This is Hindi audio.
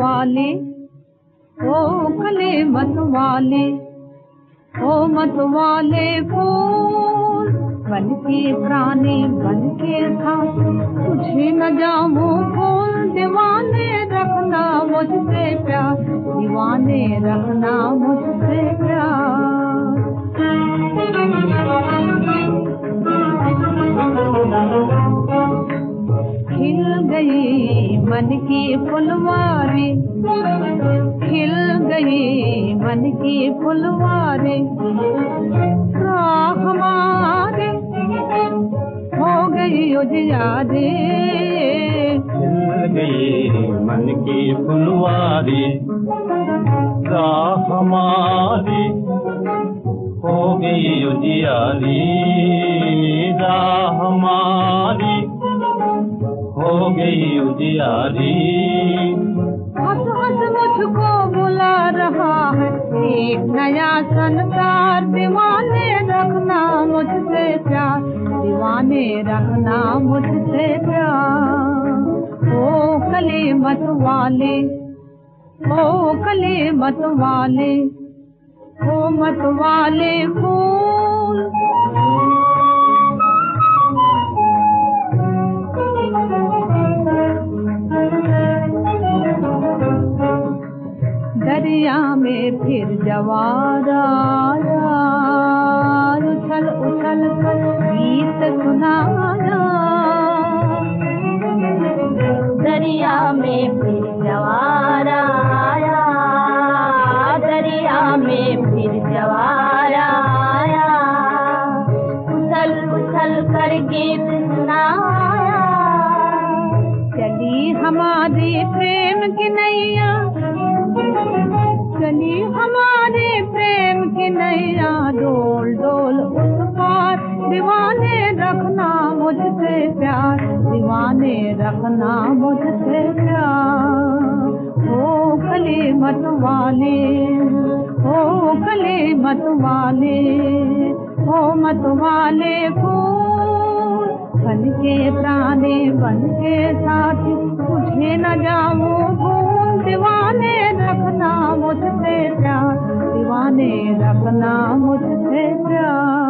वाले ओ खले मत वाले। ओ मत वाले फूल, बन के प्राणी, बन के था तुझे न जाऊ फूल, दीवाने रखना मुझसे प्यार। दीवाने रखना मुझसे प्यार। मन की फुलवारी, खिल गई मन की फुलवारी। हमारे हो गई उजियारे गई मन की फुलवारी हमारी हो गई उजियारी हमारी हो गई उजियारी। हंस हंस मुझको बुला रहा है। एक नया संसार दीवाने रखना मुझसे प्यार। दीवाने रखना मुझसे प्यार। ओ कले मत वाले, ओ कले मत वाले, ओ मत वाले फूल दरिया में फिर जवार आया। उछल उछल कर गीत सुनाया। दरिया में फिर जवार आया। दरिया में फिर जवार आया। उछल कर गीत सुनाया। चली हमारी प्रेम की नैया दीवाने रखना मुझसे प्यार, दीवाने रखना मुझसे प्यार। ओ कले मत वाले, ओ कले मत वाले, ओ मत वाले बन के प्राणे, बन के साथी तुझे न जाऊँ भूल। दीवाने रखना मुझसे प्यार, दीवाने रखना मुझसे प्यार।